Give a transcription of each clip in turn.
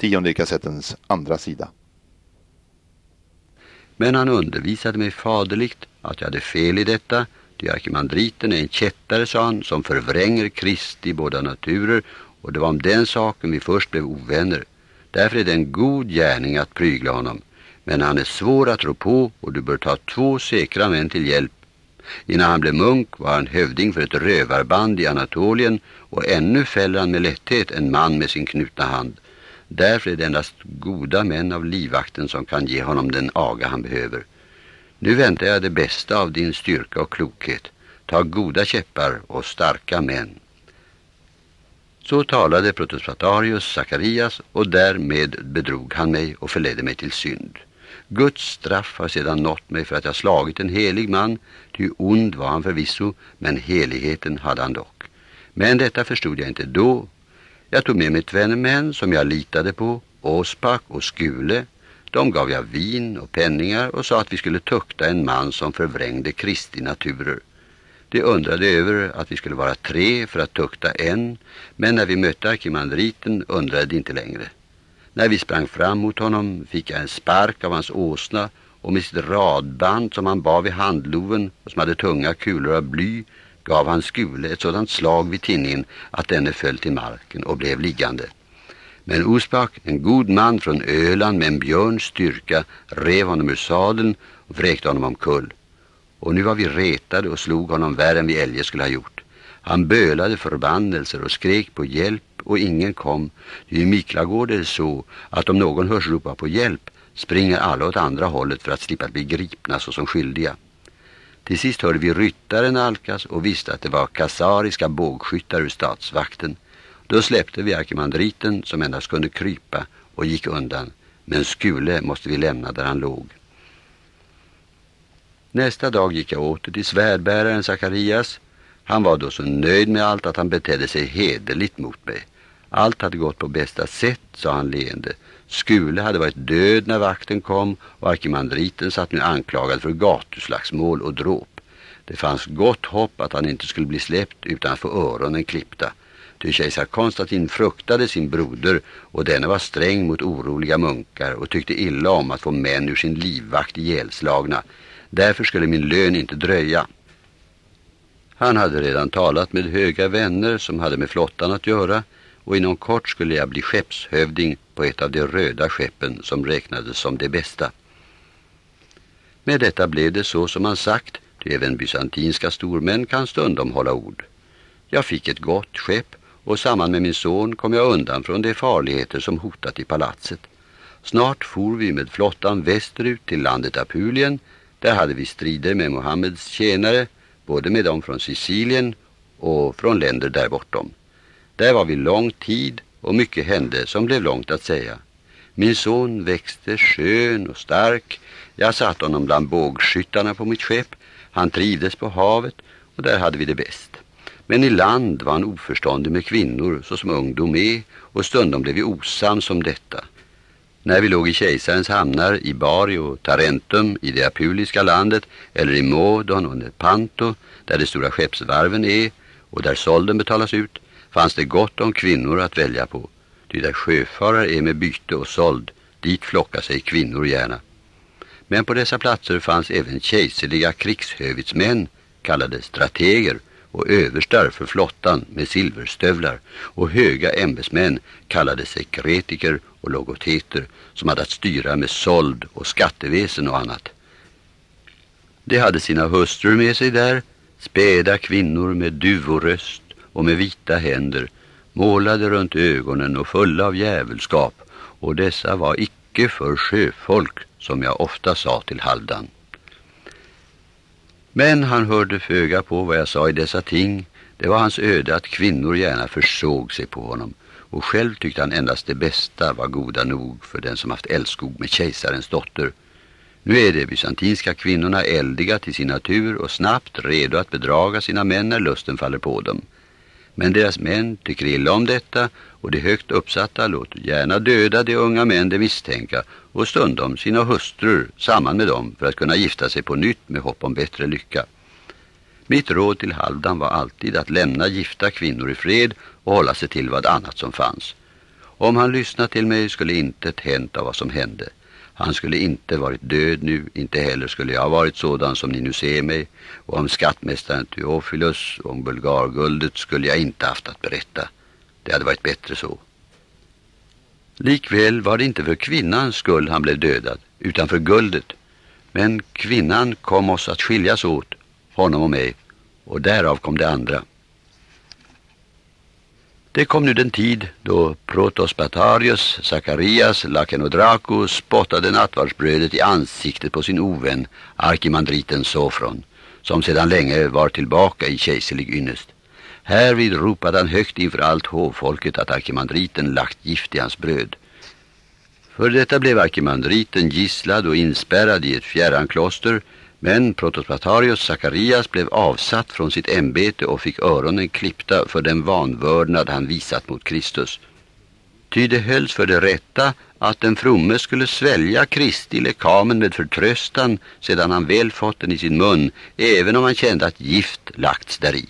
tionde kassettens andra sida. Men han undervisade mig faderligt att jag hade fel i detta. Ty arkimandriten är en kättare, sa han, som förvränger Kristi båda naturer och det var om den saken vi först blev ovänner. Därför är det en god gärning att prygla honom. Men han är svår att rå på och du bör ta två säkra män till hjälp. Innan han blev munk var han hövding för ett rövarband i Anatolien och ännu fäller han med lätthet en man med sin knutna hand. Därför är det endast goda män av livvakten som kan ge honom den aga han behöver. Nu väntar jag det bästa av din styrka och klokhet. Ta goda käppar och starka män. Så talade protosfatarius Sakarias och därmed bedrog han mig och förledde mig till synd. Guds straff har sedan nått mig för att jag slagit en helig man, ty ond var han förvisso, men heligheten hade han dock. Men detta förstod jag inte då. Jag tog med mig tvenne män som jag litade på, Åspak och Skule. De gav jag vin och penningar och sa att vi skulle tukta en man som förvrängde Kristi naturer. De undrade över att vi skulle vara tre för att tukta en, men när vi mötte arkimandriten undrade de inte längre. När vi sprang fram mot honom fick jag en spark av hans åsna och med sitt radband som han bar vid handloven och som hade tunga kulor av bly gav han skule ett sådant slag vid tinningen att denne föll till marken och blev liggande. Men Osbach, en god man från Öland med en björns styrka, rev honom ur sadeln och vräkte honom omkull. Och nu var vi retade och slog honom värre än vi eljest skulle ha gjort. Han bölade förbannelser och skrek på hjälp och ingen kom. I Miklagård är det så att om någon hörs ropa på hjälp springer alla åt andra hållet för att slippa bli gripna såsom skyldiga. Till sist hörde vi ryttaren alkas och visste att det var kasariska bågskyttar ur statsvakten. Då släppte vi arkimandriten som endast kunde krypa och gick undan. Men Skule måste vi lämna där han låg. Nästa dag gick jag åter till svärdbäraren Sakarias. Han var då så nöjd med allt att han betedde sig hederligt mot mig. Allt hade gått på bästa sätt, sa han leende. Skule hade varit död när vakten kom och arkimandriten satt nu anklagad för gatuslagsmål och dråp. Det fanns gott hopp att han inte skulle bli släppt utan att få öronen klippta. Ty kejsar Konstantin fruktade sin broder och denne var sträng mot oroliga munkar och tyckte illa om att få män ur sin livvakt ihjälslagna. Därför skulle min lön inte dröja. Han hade redan talat med höga vänner som hade med flottan att göra och inom kort skulle jag bli skeppshövding på ett av de röda skeppen som räknades som det bästa. Med detta blev det så som han sagt, ty även bysantinska stormän kan stundom hålla ord. Jag fick ett gott skepp och samman med min son kom jag undan från de farligheter som hotat i palatset. Snart for vi med flottan västerut till landet Apulien. Där hade vi strider med Mohammeds tjänare, både med dem från Sicilien och från länder där bortom. Där var vi lång tid och mycket hände som blev långt att säga. Min son växte skön och stark. Jag satt honom bland bågskyttarna på mitt skepp. Han trivdes på havet och där hade vi det bäst. Men i land var han oförståndig med kvinnor såsom ungdom är och stundom blev vi osams om detta. När vi låg i kejsarens hamnar i Bari och Tarentum i det apuliska landet eller i Modon och Nepanto där de stora skeppsvarven är och där solden betalas ut fanns det gott om kvinnor att välja på. Ty där sjöfarare är med byte och såld, dit flockar sig kvinnor gärna. Men på dessa platser fanns även kejserliga krigshövitsmän, kallade strateger, och överstar för flottan med silverstövlar och höga ämbetsmän kallade sekretiker och logoteter som hade att styra med sold och skatteväsen och annat. De hade sina hustrur med sig där, späda kvinnor med duvoröst och med vita händer, målade runt ögonen och fulla av djävulskap, och dessa var icke för sjöfolk, som jag ofta sa till Haldan. Men han hörde föga på vad jag sa i dessa ting. Det var hans öde att kvinnor gärna försåg sig på honom, och själv tyckte han endast det bästa var goda nog för den som haft älskog med kejsarens dotter. Nu är de bysantinska kvinnorna eldiga till sin natur och snabbt redo att bedraga sina män när lusten faller på dem. Men deras män tycker illa om detta och de högt uppsatta låter gärna döda de unga män de misstänka och stundom sina hustrur samman med dem för att kunna gifta sig på nytt med hopp om bättre lycka. Mitt råd till Haldan var alltid att lämna gifta kvinnor i fred och hålla sig till vad annat som fanns. Om han lyssnat till mig skulle inte hänt av vad som hände. Han skulle inte varit död nu, inte heller skulle jag ha varit sådan som ni nu ser mig. Och om skattmästaren Theophilus och om bulgarguldet skulle jag inte haft att berätta. Det hade varit bättre så. Likväl var det inte för kvinnans skull han blev dödad, utan för guldet. Men kvinnan kom oss att skiljas åt, honom och mig, och därav kom det andra. Det kom nu den tid då Protos Batarius, Zacharias, Lakenodrako spottade nattvardsbrödet i ansiktet på sin ovän, arkimandriten Sofron, som sedan länge var tillbaka i kejserlig ynnest. Härvid ropade han högt inför allt hovfolket att arkimandriten lagt gift i hans bröd. För detta blev arkimandriten gisslad och inspärrad i ett fjärran kloster, men protospatarius Zacharias blev avsatt från sitt ämbete och fick öronen klippta för den vanvördnad han visat mot Kristus. Ty det hölls för det rätta att den fromme skulle svälja Kristi lekamen med förtröstan sedan han väl fått den i sin mun, även om han kände att gift lagts däri.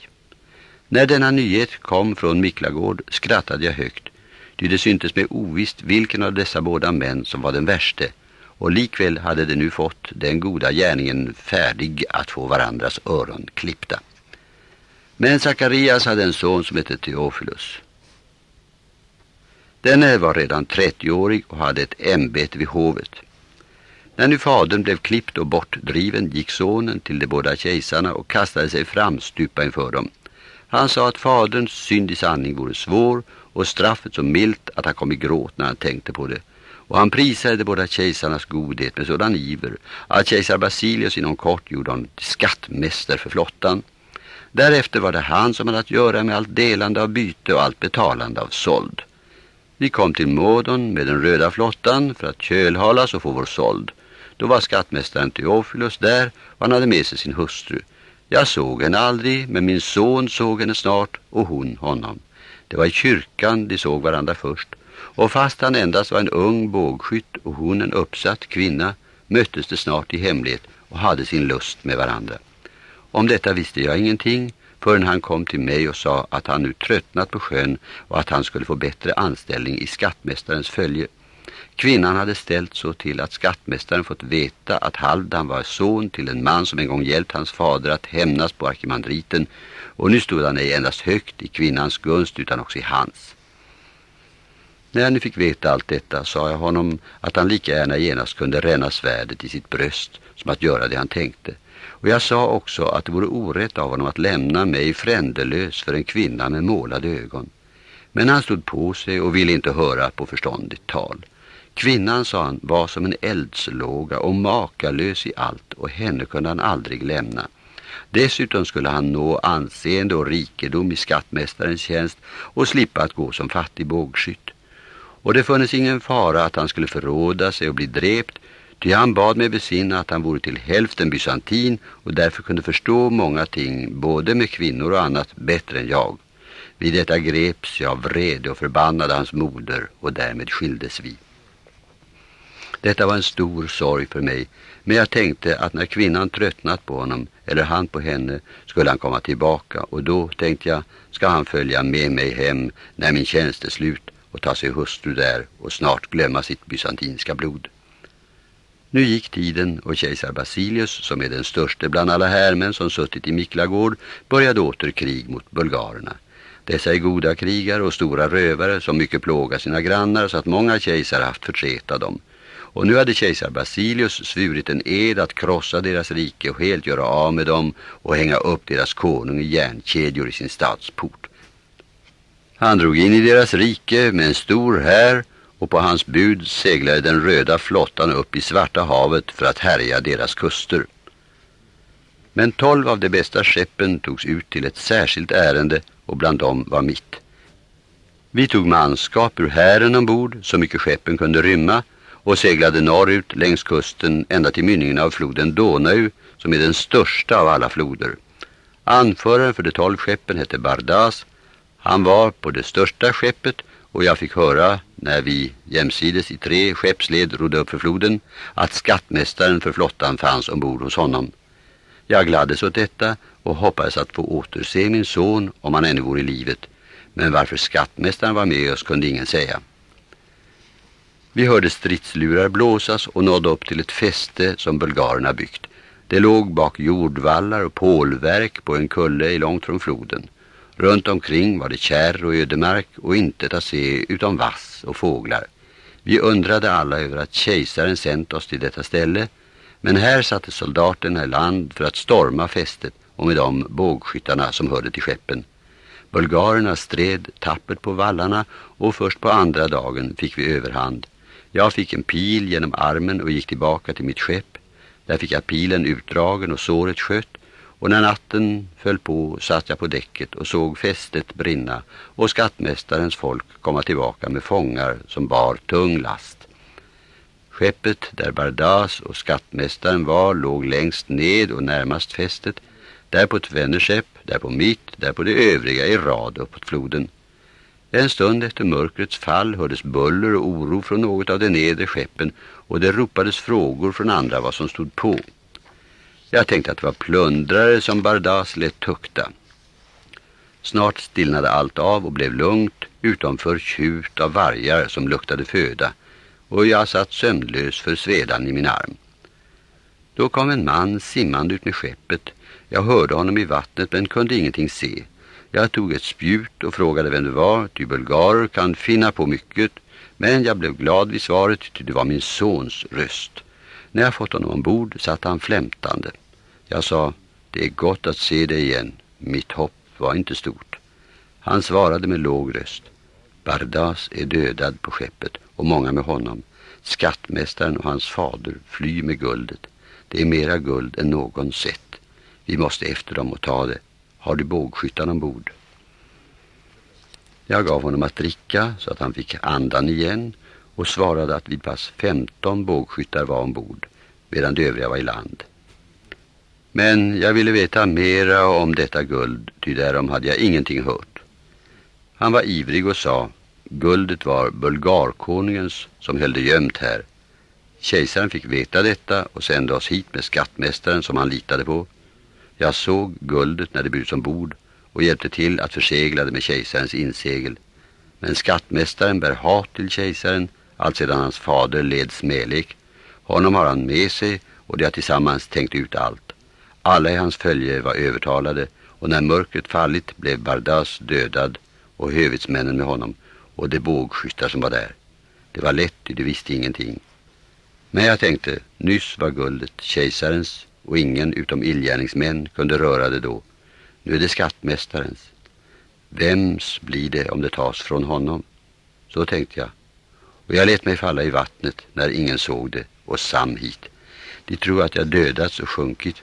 När denna nyhet kom från Miklagård skrattade jag högt, ty det syntes mig ovisst vilken av dessa båda män som var den värste, och likväl hade de nu fått den goda gärningen färdig att få varandras öron klippta. Men Zacharias hade en son som hette Theophilus. Denne var redan 30-årig och hade ett ämbete vid hovet. När nu fadern blev klippt och bortdriven gick sonen till de båda kejsarna och kastade sig fram stupa inför dem. Han sa att faderns synd i sanning vore svår och straffet så milt att han kom i gråt när han tänkte på det. Och han prisade de båda kejsarnas godhet med sådan iver att kejsar Basilius inom kort gjorde honom till skattmästare för flottan. Därefter var det han som hade att göra med allt delande av byte och allt betalande av såld. Vi kom till Modon med den röda flottan för att kölhalas och få vår såld. Då var skattmästaren Teofilus där och han hade med sig sin hustru. Jag såg henne aldrig, men min son såg henne snart och hon honom. Det var i kyrkan de såg varandra först. Och fast han endast var en ung bågskytt och hon en uppsatt kvinna möttes de snart i hemlighet och hade sin lust med varandra. Om detta visste jag ingenting förrän han kom till mig och sa att han nu tröttnat på sjön och att han skulle få bättre anställning i skattmästarens följe. Kvinnan hade ställt så till att skattmästaren fått veta att Halvdan var son till en man som en gång hjälpt hans fader att hämnas på arkimandriten och nu stod han ej endast högt i kvinnans gunst utan också i hans. När jag nu fick veta allt detta sa jag honom att han lika gärna genast kunde ränna svärdet i sitt bröst som att göra det han tänkte. Och jag sa också att det vore orätt av honom att lämna mig frändelös för en kvinna med målade ögon. Men han stod på sig och ville inte höra på förståndigt tal. Kvinnan, sa han, var som en eldslåga och makalös i allt och henne kunde han aldrig lämna. Dessutom skulle han nå anseende och rikedom i skattmästarens tjänst och slippa att gå som fattig bågskytt. Och det funnits ingen fara att han skulle förråda sig och bli drept, ty han bad mig besinna att han vore till hälften bysantin och därför kunde förstå många ting, både med kvinnor och annat, bättre än jag. Vid detta greps jag vrede och förbannade hans moder och därmed skildes vi. Detta var en stor sorg för mig, men jag tänkte att när kvinnan tröttnat på honom, eller han på henne, skulle han komma tillbaka och då tänkte jag, ska han följa med mig hem när min tjänst är slut och ta sig hustru där och snart glömma sitt bysantinska blod. Nu gick tiden och kejsar Basilius, som är den störste bland alla härmän som suttit i Miklagård, började åter krig mot bulgarerna. Dessa är goda krigare och stora rövare som mycket plågar sina grannar så att många kejsar haft förtret av dem. Och nu hade kejsar Basilius svurit en ed att krossa deras rike och helt göra av med dem och hänga upp deras konung i järnkedjor i sin stadsport. Han drog in i deras rike med en stor här och på hans bud seglade den röda flottan upp i Svarta havet för att härja deras kuster. Men tolv av de bästa skeppen togs ut till ett särskilt ärende och bland dem var mitt. Vi tog manskap ur hären ombord så mycket skeppen kunde rymma och seglade norrut längs kusten ända till mynningen av floden Donau som är den största av alla floder. Anföraren för de tolv skeppen hette Bardas. Han var på det största skeppet och jag fick höra när vi jämsides i tre skeppsled rodde upp för floden att skattmästaren för flottan fanns ombord hos honom. Jag gladdes åt detta och hoppades att få återse min son om han ännu vore i livet. Men varför skattmästaren var med oss kunde ingen säga. Vi hörde stridslurar blåsas och nådde upp till ett fäste som bulgarerna byggt. Det låg bak jordvallar och pålverk på en kulle långt från floden. Runt omkring var det kärr och ödemark och inte att se utom vass och fåglar. Vi undrade alla över att kejsaren sänt oss till detta ställe, men här satte soldaterna i land för att storma fästet och med dem bågskyttarna som hörde till skeppen. Bulgarerna stred tappert på vallarna och först på andra dagen fick vi överhand. Jag fick en pil genom armen och gick tillbaka till mitt skepp. Där fick jag pilen utdragen och såret skött och när natten föll på satt jag på däcket och såg fästet brinna och skattmästarens folk komma tillbaka med fångar som bar tung last. Skeppet där Bardas och skattmästaren var låg längst ned och närmast fästet, där på ett vännerskepp, där på mitt, där på det övriga i rad uppåt floden. En stund efter mörkrets fall hördes buller och oro från något av de nedre skeppen och det ropades frågor från andra vad som stod på. Jag tänkte att det var plundrare som Bardas lät tukta. Snart stillnade allt av och blev lugnt utanför tjut av vargar som luktade föda och jag satt sömnlös för svedan i min arm. Då kom en man simmande ut med skeppet. Jag hörde honom i vattnet men kunde ingenting se. Jag tog ett spjut och frågade vem det var, ty bulgarer kan finna på mycket, men jag blev glad vid svaret ty det var min sons röst. När jag fått honom ombord satt han flämtande. Jag sa, det är gott att se dig igen. Mitt hopp var inte stort. Han svarade med låg röst. Bardas är dödad på skeppet och många med honom. Skattmästaren och hans fader flyr med guldet. Det är mera guld än någon sett. Vi måste efter dem och ta det. Har du bågskyttan ombord? Jag gav honom att dricka så att han fick andan igen och svarade att vid pass 15 bågskyttar var ombord medan de övriga var i land. Men jag ville veta mera om detta guld, ty därom hade jag ingenting hört. Han var ivrig och sa, guldet var bulgarkonungens som höll det gömt här. Kejsaren fick veta detta och sände oss hit med skattmästaren som han litade på. Jag såg guldet när det buds ombord och hjälpte till att försegla det med kejsarens insegel. Men skattmästaren bär hat till kejsaren allt sedan hans fader led smälek. Honom har han med sig och de har tillsammans tänkt ut allt. Alla i hans följe var övertalade och när mörkret fallit blev Bardas dödad och hövitsmännen med honom och de bågskyttar som var där. Det var lätt, de visste ingenting. Men jag tänkte, nyss var guldet kejsarens och ingen utom illgärningsmän kunde röra det då. Nu är det skattmästarens. Vems blir det om det tas från honom? Så tänkte jag. Och jag lät mig falla i vattnet när ingen såg det och sam hit. De tror att jag dödats och sjunkit.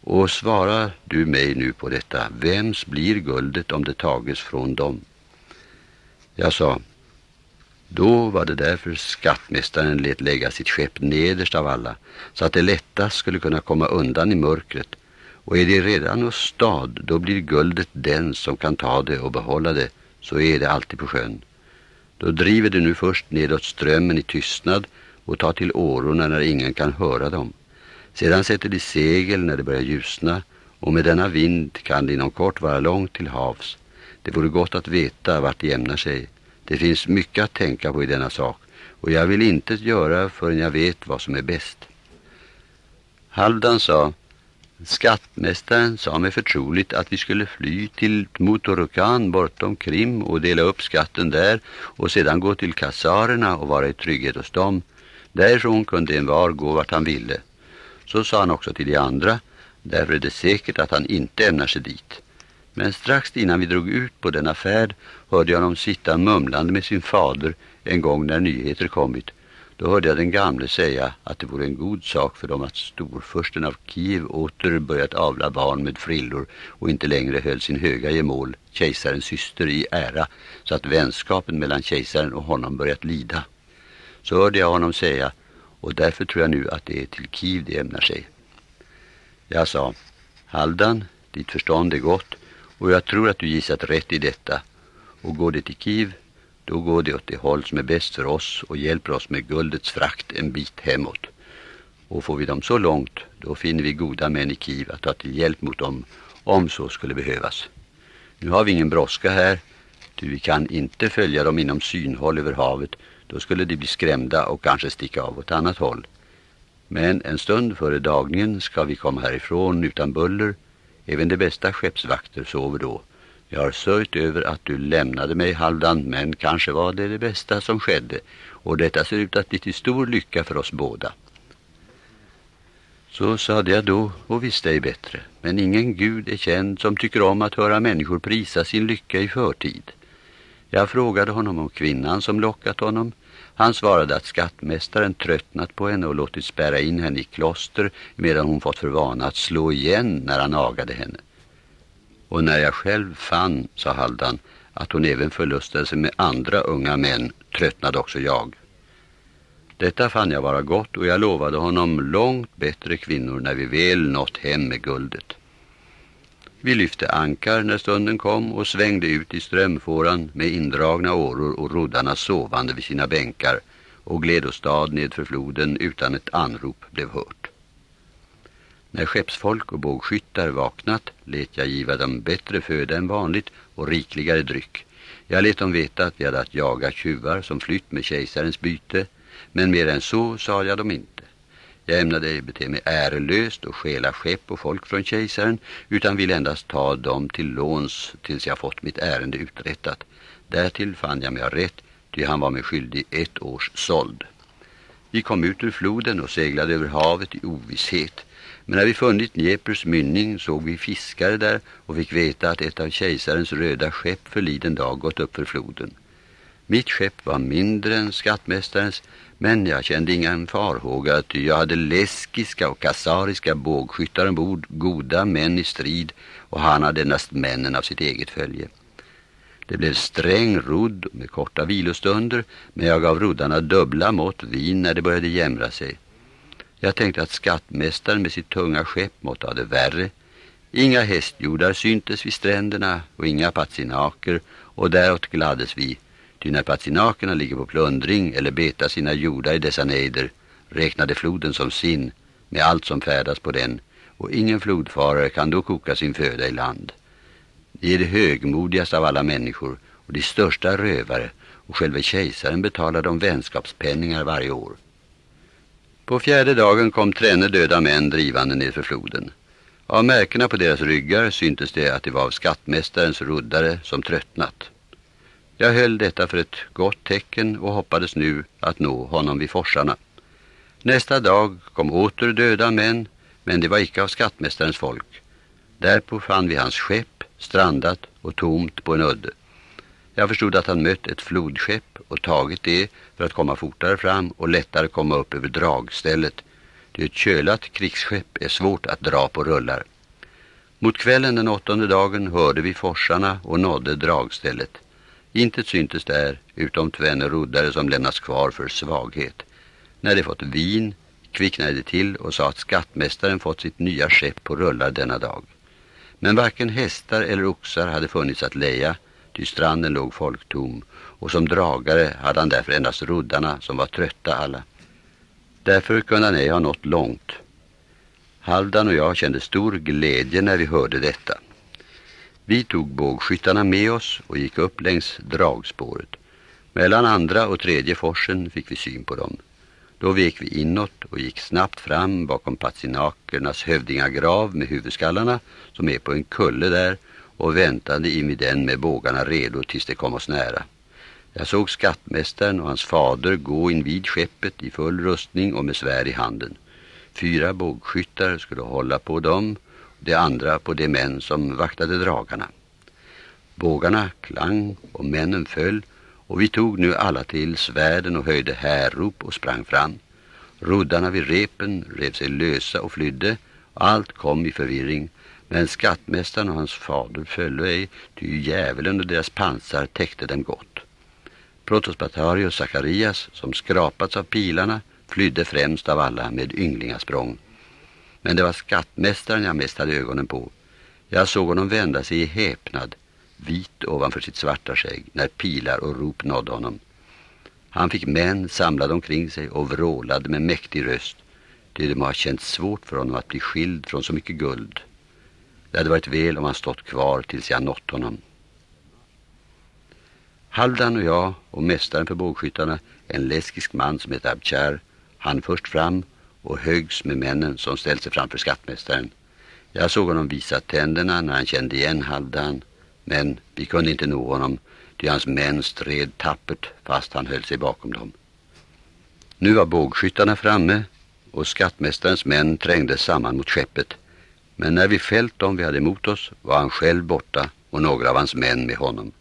Och svarar du mig nu på detta, vems blir guldet om det tages från dem? Jag sa, då var det därför skattmästaren lät lägga sitt skepp nederst av alla, så att det lättast skulle kunna komma undan i mörkret. Och är det redan hos stad, då blir guldet den som kan ta det och behålla det, så är det alltid på sjön. Då driver de nu först nedåt strömmen i tystnad och tar till årorna när ingen kan höra dem. Sedan sätter de segel när det börjar ljusna och med denna vind kan det inom kort vara långt till havs. Det vore gott att veta vart det ämnar sig. Det finns mycket att tänka på i denna sak och jag vill inte göra förrän jag vet vad som är bäst. Halvdan sa, skattmästaren sa mig förtroligt att vi skulle fly till Motorokan bortom Krim och dela upp skatten där och sedan gå till kassarerna och vara i trygghet hos dem. Därifrån kunde en var gå vart han ville. Så sa han också till de andra, därför är det säkert att han inte ämnar sig dit. Men strax innan vi drog ut på denna färd hörde jag honom sitta mumlande med sin fader en gång när nyheter kommit. Då hörde jag den gamle säga att det vore en god sak för dem att storförsten av Kiev åter börjat avla barn med frillor och inte längre höll sin höga gemål, kejsarens syster, i ära så att vänskapen mellan kejsaren och honom börjat lida. Så hörde jag honom säga och därför tror jag nu att det är till Kiev det ämnar sig. Jag sa, Haldan, ditt förstånd är gott och jag tror att du gissat rätt i detta. Och går det till Kiev, då går det åt det håll som är bäst för oss och hjälper oss med guldets frakt en bit hemåt. Och får vi dem så långt, då finner vi goda män i Kiev att ta till hjälp mot dem om så skulle behövas. Nu har vi ingen brådska här, ty vi kan inte följa dem inom synhåll över havet, Då skulle de bli skrämda och kanske sticka av åt annat håll. Men en stund före dagningen ska vi komma härifrån utan buller. Även de bästa skeppsvakter sover då. Jag har sörjt över att du lämnade mig Halvdan, men kanske var det det bästa som skedde. Och detta ser ut att bli till stor lycka för oss båda. Så sade jag då och visste ej bättre. Men ingen gud är känd som tycker om att höra människor prisa sin lycka i förtid. Jag frågade honom om kvinnan som lockat honom. Han svarade att skattmästaren tröttnat på henne och låtit spärra in henne i kloster medan hon fått för vana att slå igen när han agade henne. Och när jag själv fann, sa Haldan, att hon även förlustade sig med andra unga män tröttnade också jag. Detta fann jag vara gott och jag lovade honom långt bättre kvinnor när vi väl nått hem med guldet. Vi lyfte ankar när stunden kom och svängde ut i strömfåran med indragna åror och roddarna sovande vid sina bänkar och gled åstad nedför floden utan ett anrop blev hört. När skeppsfolk och bågskyttar vaknat let jag giva dem bättre föda än vanligt och rikligare dryck. Jag let dem veta att vi hade att jaga tjuvar som flytt med kejsarens byte, men mer än så sa jag dem inte. Jag ämnade bete mig ärelöst och stjäla skepp och folk från kejsaren utan ville endast ta dem till låns tills jag fått mitt ärende uträttat. Därtill fann jag mig rätt, ty han var mig skyldig ett års såld. Vi kom ut ur floden och seglade över havet i ovisshet. Men när vi funnit Dnepers mynning såg vi fiskare där och fick veta att ett av kejsarens röda skepp förliden dag gått upp för floden. Mitt skepp var mindre än skattmästarens men jag kände ingen farhåga att jag hade läskiska och kassariska bågskyttar ombord, goda män i strid och han hade endast männen av sitt eget följe. Det blev sträng rodd med korta vilostunder men jag gav roddarna dubbla mått vin när det började jämra sig. Jag tänkte att skattmästaren med sitt tunga skepp måtte ha det värre. Inga hästjordar syntes vid stränderna och inga patsinaker och däråt gladdes vi Ty när patsinakerna ligger på plundring eller betar sina jordar i dessa nejder räknade floden som sin med allt som färdas på den och ingen flodfarare kan då koka sin föda i land. De är det högmodigaste av alla människor och de största rövare och själva kejsaren betalar dem vänskapspenningar varje år. På fjärde dagen kom tränne döda män drivande nedför floden. Av märkena på deras ryggar syntes det att det var av skattmästarens ruddare som tröttnat. Jag höll detta för ett gott tecken och hoppades nu att nå honom vid forsarna. Nästa dag kom åter döda män, men det var icke av skattmästarens folk. Därpå fann vi hans skepp, strandat och tomt på en udde. Jag förstod att han mött ett flodskepp och tagit det för att komma fortare fram och lättare komma upp över dragstället. Det ett kölat krigsskepp är svårt att dra på rullar. Mot kvällen den åttonde dagen hörde vi forsarna och nådde dragstället. Intet syntes där utom tvenne roddare som lämnats kvar för svaghet. När de fått vin kvicknade de till och sa att skattmästaren fått sitt nya skepp på rullar denna dag. Men varken hästar eller oxar hade funnits att leja, ty stranden låg folktom, och som dragare hade han därför endast roddarna som var trötta alla. Därför kunde han ej ha nått långt. Halvdan och jag kände stor glädje när vi hörde detta. Vi tog bågskyttarna med oss och gick upp längs dragspåret. Mellan andra och tredje forsen fick vi syn på dem. Då vek vi inåt och gick snabbt fram bakom patsinakernas hövdingagrav med huvudskallarna som är på en kulle där och väntade i vid den med bågarna redo tills det kom oss nära. Jag såg skattmästaren och hans fader gå in vid skeppet i full rustning och med svär i handen. Fyra bågskyttar skulle hålla på dem de andra på de män som vaktade dragarna. Bågarna klang och männen föll och vi tog nu alla till svärden och höjde härrop och sprang fram. Roddarna vid repen rev sig lösa och flydde. och Allt kom i förvirring. Men skattmästaren och hans fader följde ej, ty djävulen och deras pansar täckte dem gott. Protosbatari och Sakarias, som skrapats av pilarna, flydde främst av alla med ynglingasprång. Men det var skattmästaren jag mest hade ögonen på. Jag såg honom vända sig i häpnad, vit ovanför sitt svarta skägg, när pilar och rop nådde honom. Han fick män samlade omkring sig och vrålade med mäktig röst. Det må ha känts svårt för honom att bli skild från så mycket guld. Det hade varit väl om han stått kvar tills jag nått honom. Haldan och jag och mästaren för bågskyttarna, en läskisk man som heter Abchar, han först fram och högs med männen som ställt sig framför skattmästaren. Jag såg honom visa tänderna när han kände igen Haldan, men vi kunde inte nå honom, ty hans män stred tappert fast han höll sig bakom dem. Nu var bågskyttarna framme och skattmästarens män trängde samman mot skeppet. Men när vi fällt dem vi hade emot oss var han själv borta och några av hans män med honom.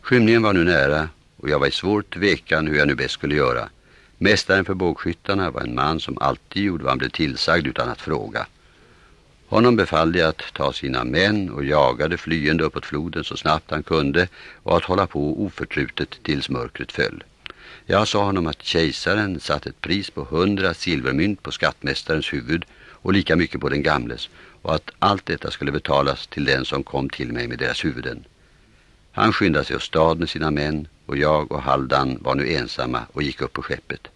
Skymningen var nu nära och jag var i svår tvekan hur jag nu bäst skulle göra. Mästaren för bågskyttarna var en man som alltid gjorde vad han blev tillsagd utan att fråga. Honom befallde jag att ta sina män och jagade flyende uppåt floden så snabbt han kunde och att hålla på oförtrutet tills mörkret föll. Jag sa honom att kejsaren satt ett pris på hundra silvermynt på skattmästarens huvud och lika mycket på den gamles och att allt detta skulle betalas till den som kom till mig med deras huvuden. Han skyndade sig åstad med sina män och jag och Haldan var nu ensamma och gick upp på skeppet.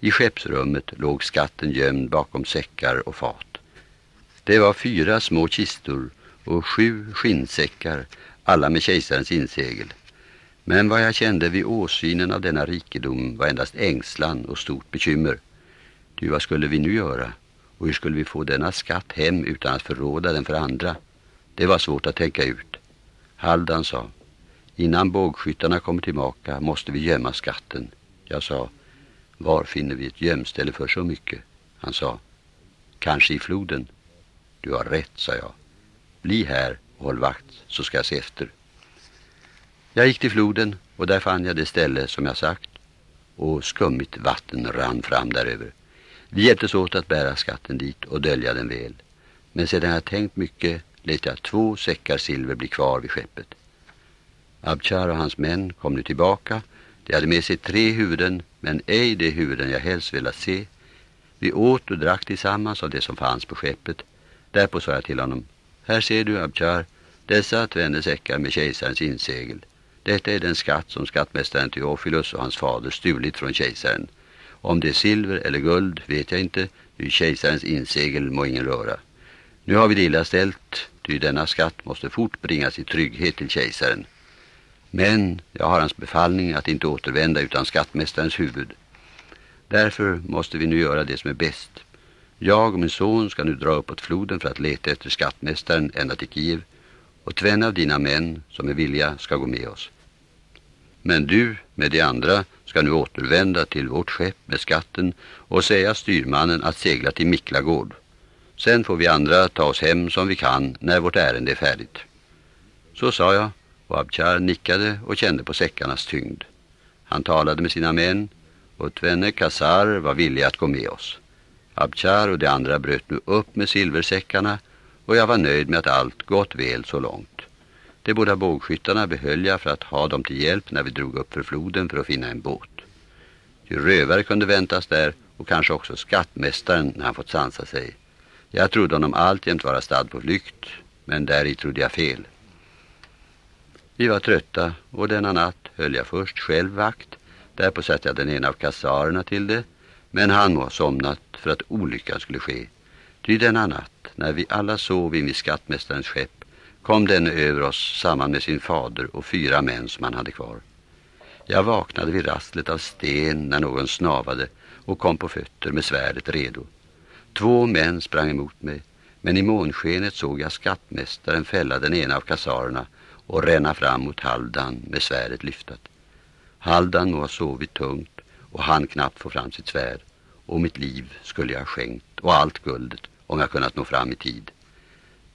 I skeppsrummet låg skatten gömd bakom säckar och fat. Det var fyra små kistor och sju skinnsäckar, alla med kejsarens insegel. Men vad jag kände vid åsynen av denna rikedom var endast ängslan och stort bekymmer. Ty vad skulle vi nu göra? Och hur skulle vi få denna skatt hem utan att förråda den för andra? Det var svårt att tänka ut. Haldan sa, innan bågskyttarna kommer tillbaka måste vi gömma skatten. Jag sa, var finner vi ett gömställe för så mycket? Han sa, kanske i floden. Du har rätt, sa jag. Bli här och håll vakt så ska jag se efter. Jag gick till floden och där fann jag det ställe som jag sagt och skummigt vatten rann fram däröver. Vi hjälptes åt att bära skatten dit och dölja den väl. Men sedan jag tänkt mycket lät jag två säckar silver bli kvar vid skeppet. Abchar och hans män kom nu tillbaka. De hade med sig tre huvuden, men ej de huvuden jag helst velat se. Vi åt och drack tillsammans av det som fanns på skeppet. Därpå sa jag till honom, här ser du Abchar, dessa tvenne säckar med kejsarens insegel. Detta är den skatt som skattmästaren Teofilus och hans fader stulit från kejsaren. Om det är silver eller guld vet jag inte, ty kejsarens insegel må ingen röra. Nu har vi det illa ställt, ty denna skatt måste fort bringas i trygghet till kejsaren. Men jag har hans befallning att inte återvända utan skattmästarens huvud. Därför måste vi nu göra det som är bäst. Jag och min son ska nu dra uppåt floden för att leta efter skattmästaren ända till Kiev och tvenne av dina män som är villiga ska gå med oss. Men du med de andra ska nu återvända till vårt skepp med skatten och säga styrmannen att segla till Miklagård. Sen får vi andra ta oss hem som vi kan när vårt ärende är färdigt. Så sa jag och Abchar nickade och kände på säckarnas tyngd. Han talade med sina män och tvenne Kassar var villig att gå med oss. Abchar och de andra bröt nu upp med silversäckarna och jag var nöjd med att allt gått väl så långt. De båda bågskyttarna behöll jag för att ha dem till hjälp när vi drog upp för floden för att finna en båt. Ju rövare kunde väntas där och kanske också skattmästaren när han fått sansa sig. Jag trodde honom alltjämt vara stad på flykt, men där i trodde jag fel. Vi var trötta och denna natt höll jag först själv vakt. Därpå satte jag den ena av kassarerna till det, men han må ha somnat för att olyckan skulle ske. Ty denna natt, när vi alla sov in vid skattmästarens skepp, kom denne över oss samman med sin fader och fyra män som han hade kvar. Jag vaknade vid rastlet av sten när någon snavade och kom på fötter med svärdet redo. Två män sprang emot mig, men i månskenet såg jag skattmästaren fälla den ena av kassarerna och ränna fram mot Haldan med svärdet lyftat. Haldan må ha sovit tungt och han knappt få fram sitt svärd och mitt liv skulle jag ha skänkt och allt guldet om jag kunnat nå fram i tid.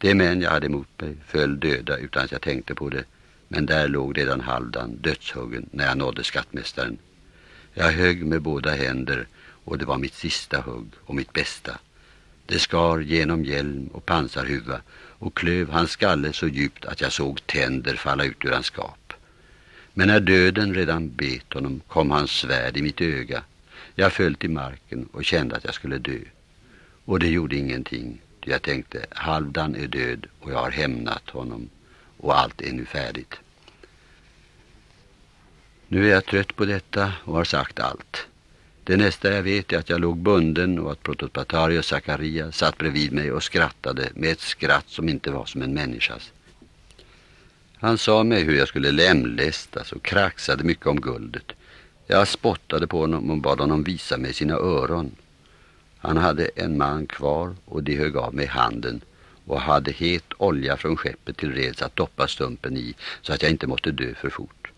De män jag hade emot mig föll döda utan att jag tänkte på det men där låg redan Haldan dödshuggen när jag nådde skattmästaren. Jag högg med båda händer och det var mitt sista hugg och mitt bästa. Det skar genom hjälm och pansarhuva och klöv hans skalle så djupt att jag såg tänder falla ut ur hans skap. Men när döden redan bet honom kom hans svärd i mitt öga. Jag föll till marken och kände att jag skulle dö. Och det gjorde ingenting. Jag tänkte, Halvdan är död och jag har hämnat honom och allt är nu färdigt. Nu är jag trött på detta och har sagt allt. Det nästa jag vet är att jag låg bunden och att protopatarius Zakaria satt bredvid mig och skrattade med ett skratt som inte var som en människas. Han sa mig hur jag skulle lemlästas och kraxade mycket om guldet. Jag spottade på honom och bad honom visa mig sina öron. Han hade en man kvar och de högg av mig handen och hade het olja från skeppet till reds att doppa stumpen i så att jag inte måste dö för fort.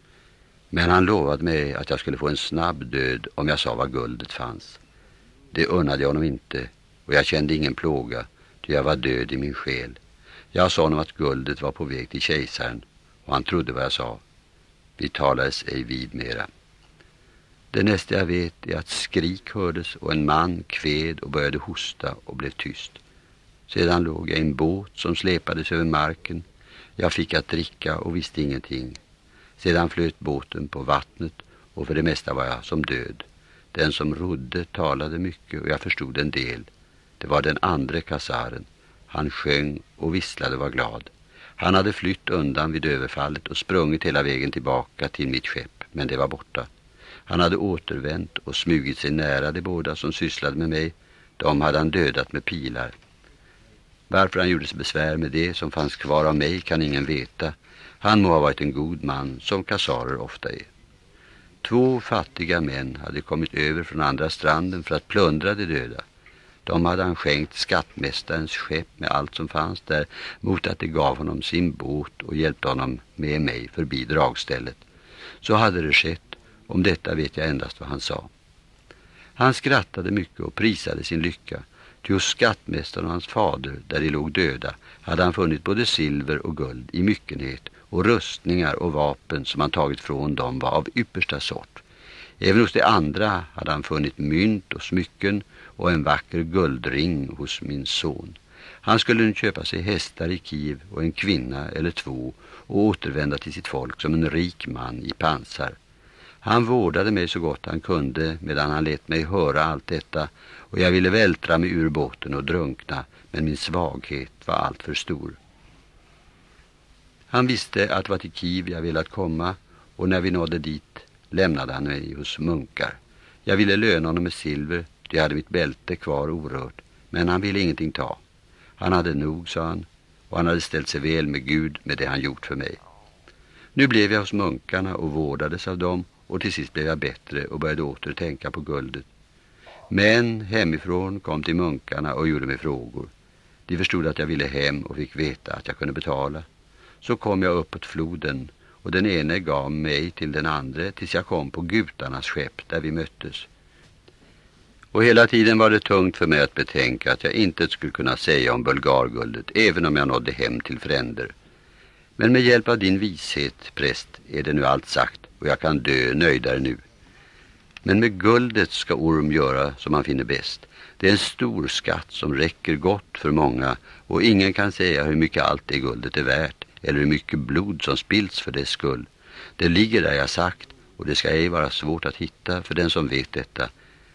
Men han lovade mig att jag skulle få en snabb död om jag sa var guldet fanns. Det unnade jag honom inte och jag kände ingen plåga ty jag var död i min själ. Jag sa honom att guldet var på väg till kejsaren och han trodde vad jag sa. Vi talades ej vid mera. Det nästa jag vet är att skrik hördes och en man kved och började hosta och blev tyst. Sedan låg jag i en båt som släpades över marken. Jag fick att dricka och visste ingenting. Sedan flöt båten på vattnet och för det mesta var jag som död. Den som rodde talade mycket och jag förstod en del. Det var den andra kassaren. Han sjöng och visslade var glad. Han hade flytt undan vid överfallet och sprungit hela vägen tillbaka till mitt skepp, men det var borta. Han hade återvänt och smugit sig nära de båda som sysslade med mig. De hade han dödat med pilar. Varför han gjorde sig besvär med det som fanns kvar av mig kan ingen veta. Han må ha varit en god man, som kassarer ofta är. Två fattiga män hade kommit över från andra stranden för att plundra de döda. De hade han skänkt skattmästarens skepp med allt som fanns där mot att de gav honom sin båt och hjälpte honom med mig förbi dragstället. Så hade det skett, om detta vet jag endast vad han sa. Han skrattade mycket och prisade sin lycka. Ty hos skattmästaren och hans fader, där de låg döda, hade han funnit både silver och guld i myckenhet och rustningar och vapen som han tagit från dem var av yppersta sort. Även hos de andra hade han funnit mynt och smycken och en vacker guldring hos min son. Han skulle nu köpa sig hästar i Kiev och en kvinna eller två och återvända till sitt folk som en rik man i pansar. Han vårdade mig så gott han kunde medan han lät mig höra allt detta och jag ville vältra mig ur båten och drunkna men min svaghet var allt för stor. Han visste att det var till Kiev jag velat komma och när vi nådde dit lämnade han mig hos munkar. Jag ville löna honom med silver, det hade mitt bälte kvar orört, men han ville ingenting ta. Han hade nog, sa han, och han hade ställt sig väl med Gud med det han gjort för mig. Nu blev jag hos munkarna och vårdades av dem och till sist blev jag bättre och började åter tänka på guldet. Men hemifrån kom till munkarna och gjorde mig frågor. De förstod att jag ville hem och fick veta att jag kunde betala. Så kom jag uppåt floden och den ene gav mig till den andra tills jag kom på gutarnas skepp där vi möttes. Och hela tiden var det tungt för mig att betänka att jag inte skulle kunna säga om bulgarguldet även om jag nådde hem till fränder. Men med hjälp av din vishet, präst, är det nu allt sagt och jag kan dö nöjdare nu. Men med guldet ska Orm göra som han finner bäst. Det är en stor skatt som räcker gott för många och ingen kan säga hur mycket allt det guldet är värt eller hur mycket blod som spills för dess skull. Det ligger där jag sagt och det ska ej vara svårt att hitta för den som vet detta.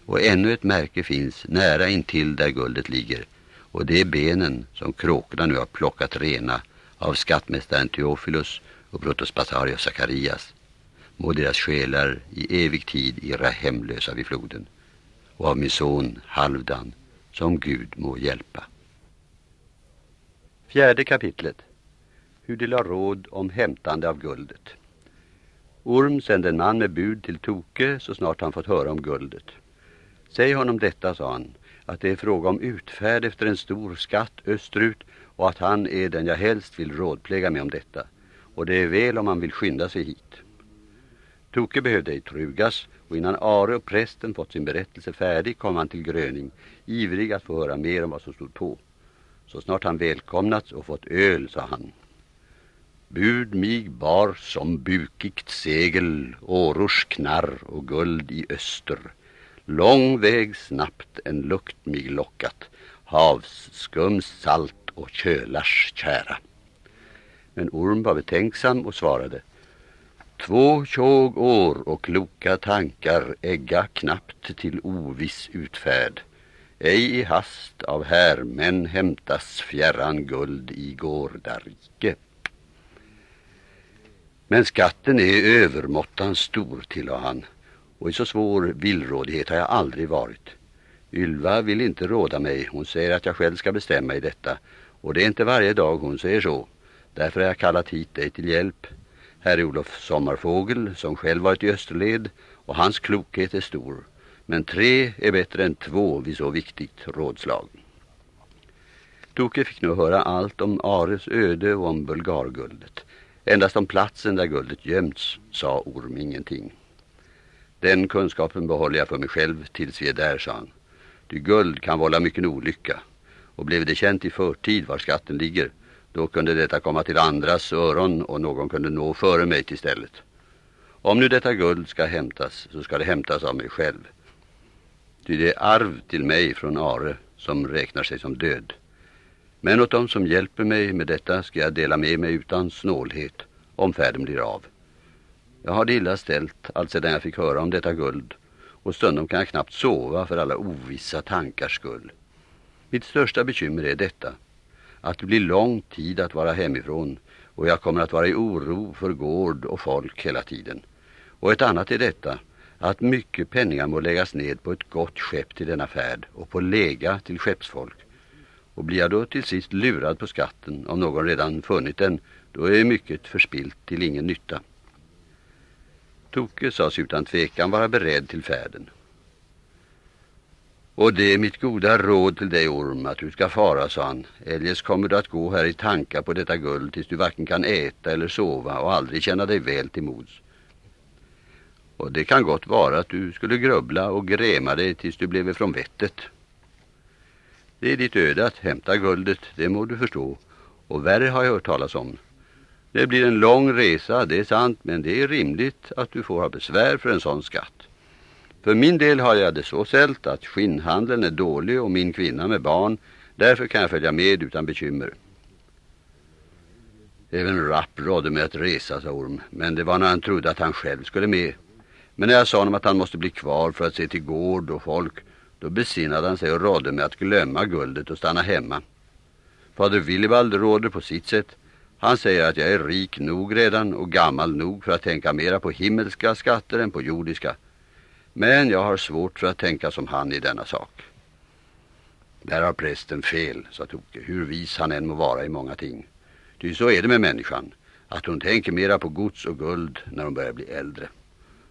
Och ännu ett märke finns nära intill där guldet ligger och det är benen som kråkorna nu har plockat rena av skattmästaren Theophilus och Protospatarius Zacharias. Må deras själar i evig tid irra hemlösa vid floden och av min son Halvdan som Gud må hjälpa. Fjärde kapitlet hur de la råd om hämtande av guldet. Orm sände en man med bud till Toke så snart han fått höra om guldet. Säg honom detta, sa han, att det är fråga om utfärd efter en stor skatt österut och att han är den jag helst vill rådpläga med om detta. Och det är väl om han vill skynda sig hit. Toke behövde ej trugas och innan Are och prästen fått sin berättelse färdig kom han till Gröning, ivrig att få höra mer om vad som stod på. Så snart han välkomnats och fått öl, sa han. Bud mig bar som bukigt segel, årors knarr och guld i öster. Lång väg snabbt en lukt mig lockat, havsskums salt och kölars kära. Men Orm var betänksam och svarade Två tjog år och kloka tankar ägga knappt till oviss utfärd. Ej i hast av här men hämtas fjärran guld i gårdarike. Men skatten är övermåttan stor, tillade han, och i så svår villrådighet har jag aldrig varit. Ylva vill inte råda mig, hon säger att jag själv ska bestämma i detta, och det är inte varje dag hon säger så. Därför har jag kallat hit dig till hjälp. Här är Olof Sommarfågel som själv varit i Österled och hans klokhet är stor. Men tre är bättre än två vid så viktigt rådslag. Toke fick nu höra allt om Ares öde och om bulgarguldet. Endast om platsen där guldet gömts sa Orm ingenting. Den kunskapen behåller jag för mig själv tills vi är där, sa han. Du guld kan vålla mycket olycka. Och blev det känt i förtid var skatten ligger, då kunde detta komma till andras öron och någon kunde nå före mig till stället. Om nu detta guld ska hämtas så ska det hämtas av mig själv. Ty det är arv till mig från Are som räknar sig som död. Men åt dem som hjälper mig med detta ska jag dela med mig utan snålhet om färden blir av. Jag har det illa ställt alltsedan jag fick höra om detta guld och stundom kan jag knappt sova för alla ovissa tankars skull. Mitt största bekymmer är detta, att det blir lång tid att vara hemifrån och jag kommer att vara i oro för gård och folk hela tiden. Och ett annat är detta, att mycket penningar må läggas ned på ett gott skepp till denna färd och på lega till skeppsfolk. Och blir jag då till sist lurad på skatten om någon redan funnit den, då är mycket förspilt till ingen nytta. Toke sades utan tvekan vara beredd till färden. Och det är mitt goda råd till dig, Orm, att du ska fara, sa han. Eljest kommer du att gå här i tankar på detta guld tills du varken kan äta eller sova och aldrig känna dig väl till mods. Och det kan gott vara att du skulle grubbla och gräma dig tills du blev från vettet. Det är ditt öde att hämta guldet, det må du förstå. Och värre har jag hört talas om. Det blir en lång resa, det är sant, men det är rimligt att du får ha besvär för en sån skatt. För min del har jag det så sällt att skinnhandeln är dålig och min kvinna med barn, därför kan jag följa med utan bekymmer. Även Rapp rådde mig att resa, sa Orm, men det var när han trodde att han själv skulle med. Men när jag sa honom att han måste bli kvar för att se till gård och folk, då besinnade han sig och rådde mig att glömma guldet och stanna hemma. Fader Willibald råder på sitt sätt. Han säger att jag är rik nog redan och gammal nog för att tänka mera på himmelska skatter än på jordiska. Men jag har svårt för att tänka som han i denna sak. Där har prästen fel, sa Toke, hur vis han än må vara i många ting. Ty så är det med människan, att hon tänker mera på gods och guld när hon börjar bli äldre.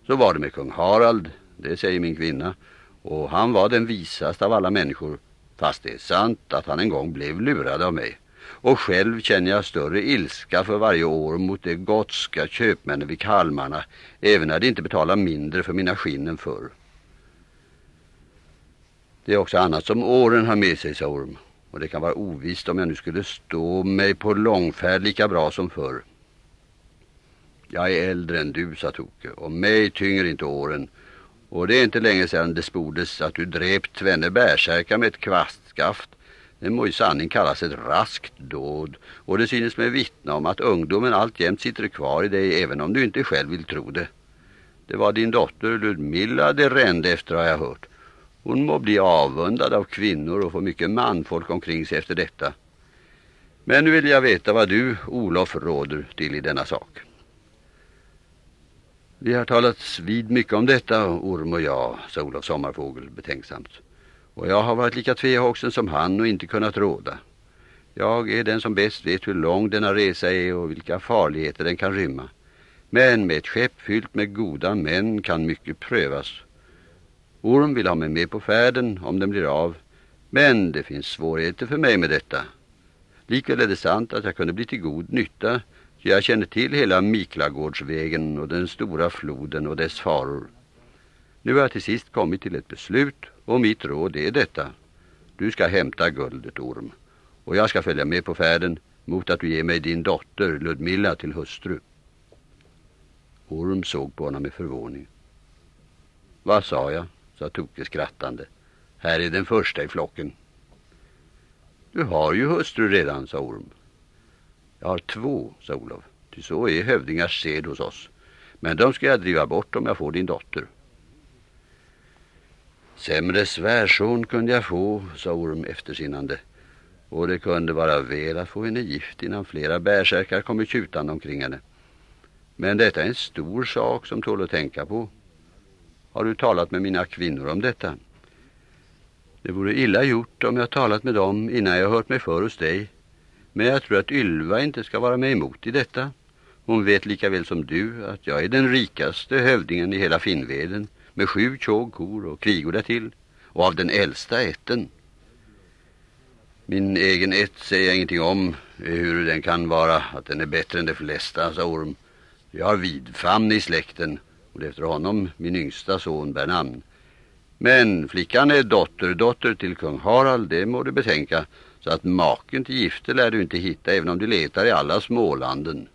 Så var det med kung Harald, det säger min kvinna, och han var den visaste av alla människor, fast det är sant att han en gång blev lurad av mig. Och själv känner jag större ilska för varje år mot de gotska köpmännen vid Kalmarna, även när de inte betalar mindre för mina skinnen förr. Det är också annat som åren har med sig, sa Orm. Och det kan vara ovist om jag nu skulle stå mig på långfärd lika bra som förr. Jag är äldre än du, sa Toke, och mig tynger inte åren. Och det är inte länge sedan det spordes att du drept tvenne bärsärka med ett kvastskaft det må i sanning kallas ett raskt dåd och det synes mig vittna om att ungdomen alltjämt sitter kvar i dig även om du inte själv vill tro det. Det var din dotter Ludmilla det rände efter har jag hört. Hon må bli avundad av kvinnor och få mycket manfolk omkring sig efter detta. Men nu vill jag veta vad du, Olof, råder till i denna sak. Vi har talat vid mycket om detta, Orm och jag, sa Olof Sommarfågel betänksamt. Och jag har varit lika tvehågsen som han och inte kunnat råda. Jag är den som bäst vet hur lång denna resa är och vilka farligheter den kan rymma. Men med ett skepp fyllt med goda män kan mycket prövas. Orm vill ha mig med på färden om den blir av. Men det finns svårigheter för mig med detta. Likväl är det sant att jag kunde bli till god nytta. Så jag känner till hela Miklagårdsvägen och den stora floden och dess faror. Nu har jag till sist kommit till ett beslut och mitt råd är detta. Du ska hämta guldet, Orm. Och jag ska följa med på färden mot att du ger mig din dotter Ludmilla till hustru. Orm såg på honom med förvåning. Vad sa jag? sa Toke skrattande. Här är den första i flocken. Du har ju hustru redan, sa Orm. Jag har två, sa Olof. Ty så är hövdingars sed hos oss. Men de ska jag driva bort om jag får din dotter. Sämre svärson kunde jag få, sa Orm eftersinnande. Och det kunde vara väl att få henne gift innan flera bärsärkar kom tjutande omkring henne. Men detta är en stor sak som tål att tänka på. Har du talat med mina kvinnor om detta? Det vore illa gjort om jag talat med dem innan jag hört mig för hos dig. Men jag tror att Ylva inte ska vara mig emot i detta. Hon vet lika väl som du att jag är den rikaste hövdingen i hela Finnveden med sju tjågkor och krigor därtill och av den äldsta ätten. Min egen ett säger jag ingenting om eh, hur den kan vara att den är bättre än de flesta, sa Orm. Jag har vidfamn i släkten och efter honom min yngsta son bär namn. Men flickan är dotterdotter till kung Harald, det må du betänka. Så att maken till gifte lär du inte hitta även om du letar i alla smålanden.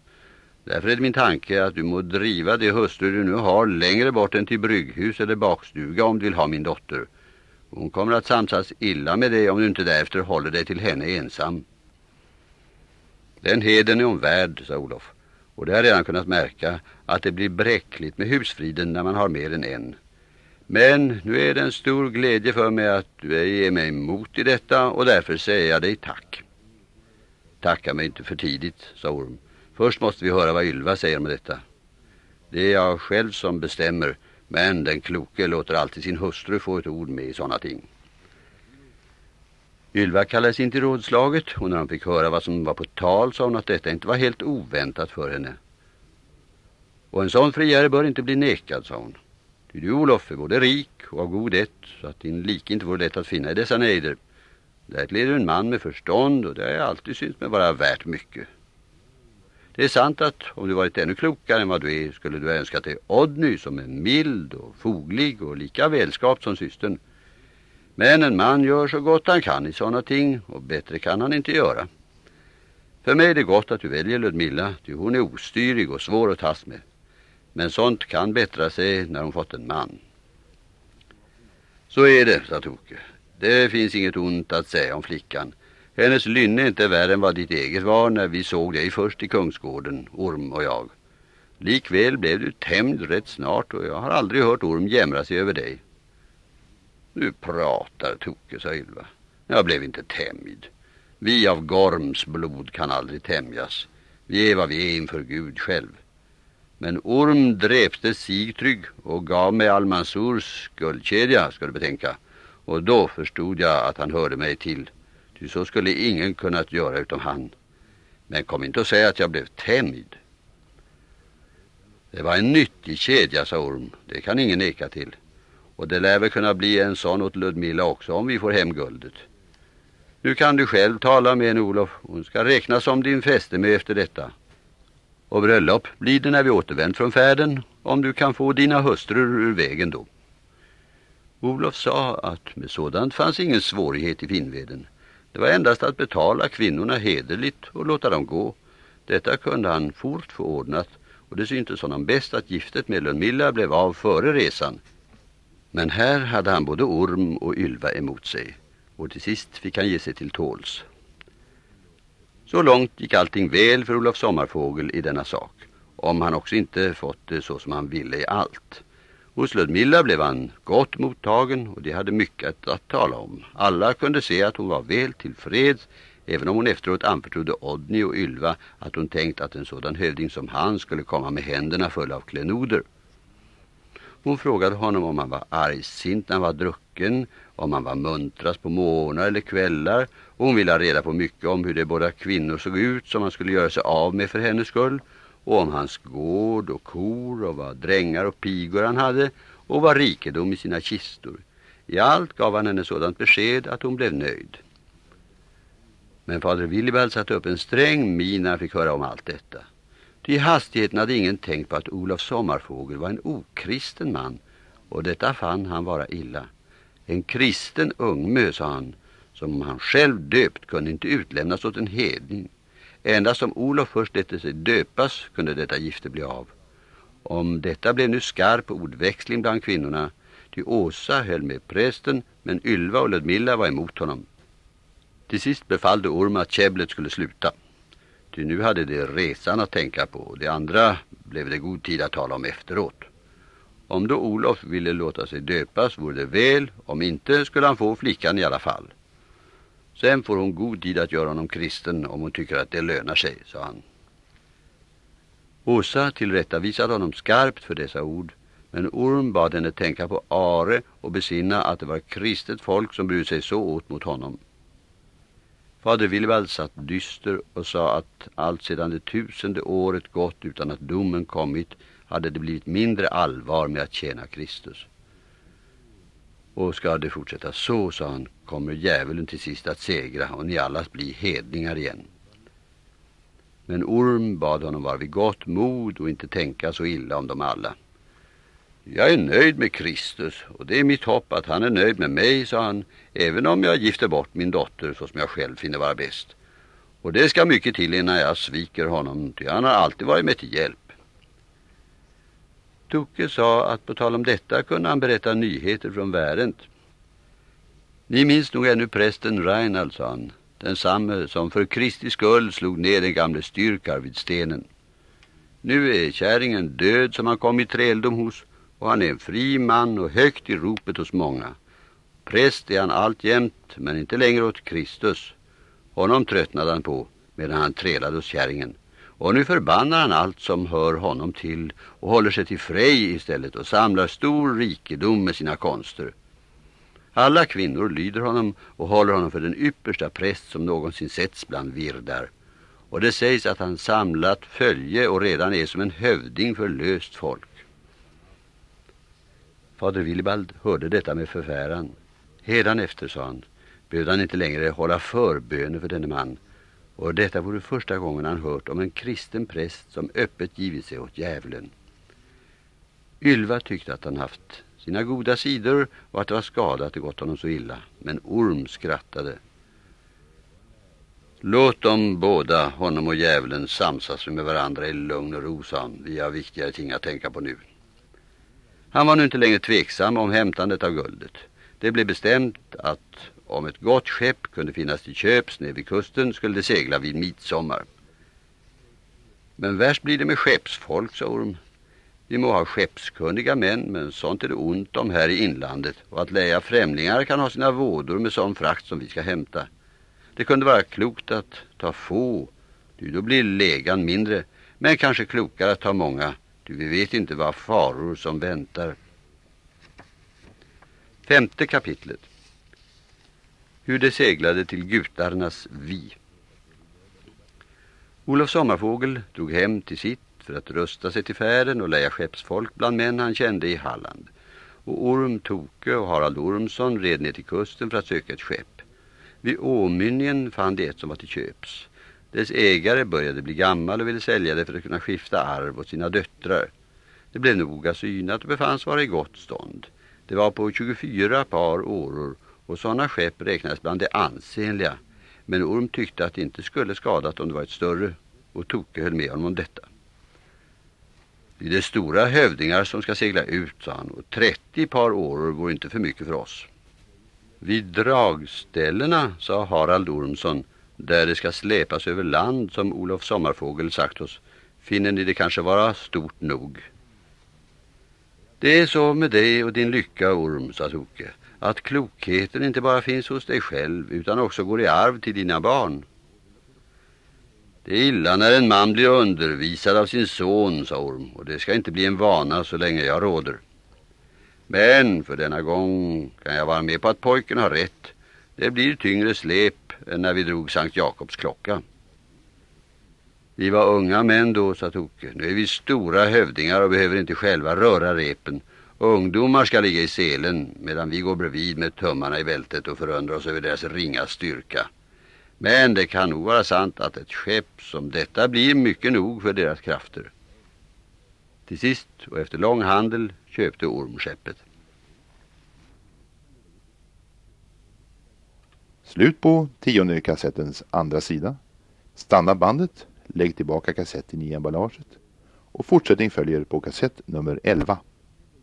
Därför är det min tanke att du må driva de hustru du nu har längre bort än till brygghus eller bakstuga om du vill ha min dotter. Hon kommer att samsas illa med dig om du inte därefter håller dig till henne ensam. Den heden är hon värd, sa Olof. Och det har redan kunnat märka att det blir bräckligt med husfriden när man har mer än en. Men nu är det en stor glädje för mig att du ger mig emot i detta och därför säger jag dig tack. Tacka mig inte för tidigt, sa Orm. Först måste vi höra vad Ylva säger om detta. Det är jag själv som bestämmer, men den kloke låter alltid sin hustru få ett ord med i sådana ting. Ylva kallades in till rådslaget och när hon fick höra vad som var på tal sa hon att detta inte var helt oväntat för henne. Och en sån friare bör inte bli nekad, sa hon. Ty du, Olof, är både rik och av god ett, så att din lik inte vore lätt att finna i dessa nejder. Därtill är du en man med förstånd och det har jag alltid synts mig vara värt mycket. Det är sant att om du varit ännu klokare än vad du är skulle du ha önskat dig Odny som är mild och foglig och lika välskapt som systern. Men en man gör så gott han kan i sådana ting och bättre kan han inte göra. För mig är det gott att du väljer Ludmilla, ty hon är ostyrig och svår att tas med. Men sånt kan bättra sig när hon fått en man. Så är det, sa Toke. Det finns inget ont att säga om flickan. Hennes lynne är inte värre än vad ditt eget var när vi såg dig först i Kungsgården, Orm och jag. Likväl blev du tämd rätt snart och jag har aldrig hört Orm jämra sig över dig. Du pratar, Toke, sa Ylva. Jag blev inte tämjd. Vi av Gorms blod kan aldrig tämjas. Vi är vad vi är inför Gud själv. Men Orm dräpte Sigtrygg och gav mig Almansurs guldkedja, ska du betänka. Och då förstod jag att han hörde mig till. Ty så skulle ingen kunnat göra utom han. Men kom inte och säga att jag blev tämjd. Det var en nyttig kedja, sa Orm. Det kan ingen neka till. Och det lär väl kunna bli en sån åt Ludmilla också om vi får hem guldet. Nu kan du själv tala med en Olof. Hon ska räknas som din fäste med efter detta. Och bröllop blir det när vi återvänt från färden, om du kan få dina hustrur ur vägen då. Olof sa att med sådant fanns ingen svårighet i Finnveden. Det var endast att betala kvinnorna hederligt och låta dem gå. Detta kunde han fort få ordnat och det syntes honom bäst att giftet med Lundmilla blev av före resan. Men här hade han både Orm och Ylva emot sig och till sist fick han ge sig till tåls. Så långt gick allting väl för Olof Sommarfågel i denna sak, om han också inte fått det så som han ville i allt. Hos Ludmilla blev han gott mottagen och de hade mycket att tala om. Alla kunde se att hon var väl tillfreds, även om hon efteråt anförtrodde Odni och Ylva att hon tänkt att en sådan hövding som han skulle komma med händerna fulla av klenoder. Hon frågade honom om han var argsint när han var drucken, om han var muntras på morgnar eller kvällar och hon ville ha reda på mycket om hur de båda kvinnor såg ut som han skulle göra sig av med för hennes skull och om hans gård och kor och vad drängar och pigor han hade och vad rikedom i sina kistor. I allt gav han henne sådant besked att hon blev nöjd. Men fader Willibald satte upp en sträng min när han fick höra om allt detta. Till hastigheten hade ingen tänkt på att Olof Sommarfågel var en okristen man och detta fann han vara illa. En kristen ungmö, sa han, som han själv döpt kunde inte utlämnas åt en hedning. Endast om Olof först lät sig döpas kunde detta gifte bli av. Om detta blev nu skarp ordväxling bland kvinnorna, ty Åsa höll med prästen men Ylva och Ludmilla var emot honom. Till sist befallde Orm att käbblet skulle sluta. Ty nu hade det resan att tänka på och det andra blev det god tid att tala om efteråt. Om då Olof ville låta sig döpas vore det väl, om inte skulle han få flickan i alla fall. Sen får hon god tid att göra honom kristen om hon tycker att det lönar sig, sa han. Åsa tillrättavisade honom skarpt för dessa ord, men Orm bad henne tänka på Are och besinna att det var kristet folk som brydde sig så åt mot honom. Fader Willibald satt dyster och sa att allt sedan det tusende året gått utan att domen kommit hade det blivit mindre allvar med att tjäna Kristus. Och ska det fortsätta så, sa han, kommer djävulen till sist att segra och ni alla bli hedningar igen. Men Orm bad honom vara vid gott mod och inte tänka så illa om dem alla. Jag är nöjd med Kristus och det är mitt hopp att han är nöjd med mig, sa han, även om jag gifter bort min dotter så som jag själv finner vara bäst. Och det ska mycket till innan jag sviker honom, ty han har alltid varit mig till hjälp. Toke sa att på tal om detta kunde han berätta nyheter från Värent. Ni minns nog ännu prästen Reinald, sa han, densamme som för Kristi skull slog ner den gamle styrkar vid stenen. Nu är kärringen död som han kom i träldom hos och han är en fri man och högt i ropet hos många. Präst är han alltjämt, men inte längre åt Kristus. Honom tröttnade han på medan han trälade hos kärringen. Och nu förbannar han allt som hör honom till och håller sig till Frej istället och samlar stor rikedom med sina konster. Alla kvinnor lyder honom och håller honom för den yppersta präst som någonsin setts bland virdar. Och det sägs att han samlat följe och redan är som en hövding för löst folk. Fader Willibald hörde detta med förfäran. Hedan efter, sa han, behövde han inte längre hålla förböner för denne man. Och detta vore första gången han hört om en kristen präst som öppet givit sig åt djävulen. Ylva tyckte att han haft sina goda sidor och att det var skada att det gått honom så illa. Men Orm skrattade. Låt dem båda, honom och djävulen, samsas med varandra i lugn och ro, sa han. Vi har viktigare ting att tänka på nu. Han var nu inte längre tveksam om hämtandet av guldet. Det blev bestämt att om ett gott skepp kunde finnas till köps nere vid kusten skulle det segla vid midsommar. Men värst blir det med skeppsfolk, sa Orm. Vi må ha skeppskunniga män, men sånt är det ont om här i inlandet. Och att leja främlingar kan ha sina vådor med sån frakt som vi ska hämta. Det kunde vara klokt att ta få, du då blir lägan mindre. Men kanske klokare att ta många, du vi vet inte vad faror som väntar. Femte kapitlet. Hur det seglade till gutarnas vi. Olof Sommarfågel drog hem till sitt för att rusta sig till färden och leja skeppsfolk bland män han kände i Halland. Och Orm Toke och Harald Ormsson red ner till kusten för att söka ett skepp. Vid Åmynningen fann de ett som var till köps. Dess ägare började bli gammal och ville sälja det för att kunna skifta arv åt sina döttrar. Det blev noga synat och befanns vara i gott stånd. Det var på 24 par åror och sådana skepp räknades bland de ansenliga. Men Orm tyckte att det inte skulle skadat om det var ett större och Toke höll med honom om detta. Det är stora hövdingar som ska segla ut, sa han, och 30 par åror går inte för mycket för oss. Vid dragställena, sa Harald Ormsson, där det ska släpas över land som Olof Sommarfågel sagt oss, finner ni det kanske vara stort nog. Det är så med dig och din lycka, Orm, sa Toke, att klokheten inte bara finns hos dig själv utan också går i arv till dina barn. Det är illa när en man blir undervisad av sin son, sa Orm, och det ska inte bli en vana så länge jag råder. Men för denna gång kan jag vara med på att pojken har rätt. Det blir tyngre släp än när vi drog Sankt Jakobs klocka. Vi var unga män då, sa Toke. Nu är vi stora hövdingar och behöver inte själva röra repen. Ungdomar ska ligga i selen medan vi går bredvid med tummarna i bältet och förundrar oss över deras ringa styrka. Men det kan nog vara sant att ett skepp som detta blir mycket nog för deras krafter. Till sist och efter lång handel köpte ormskeppet. Slut på tionde kassettens andra sida. Stanna bandet, lägg tillbaka kassetten i emballaget och fortsättning följer på kassett nummer 11.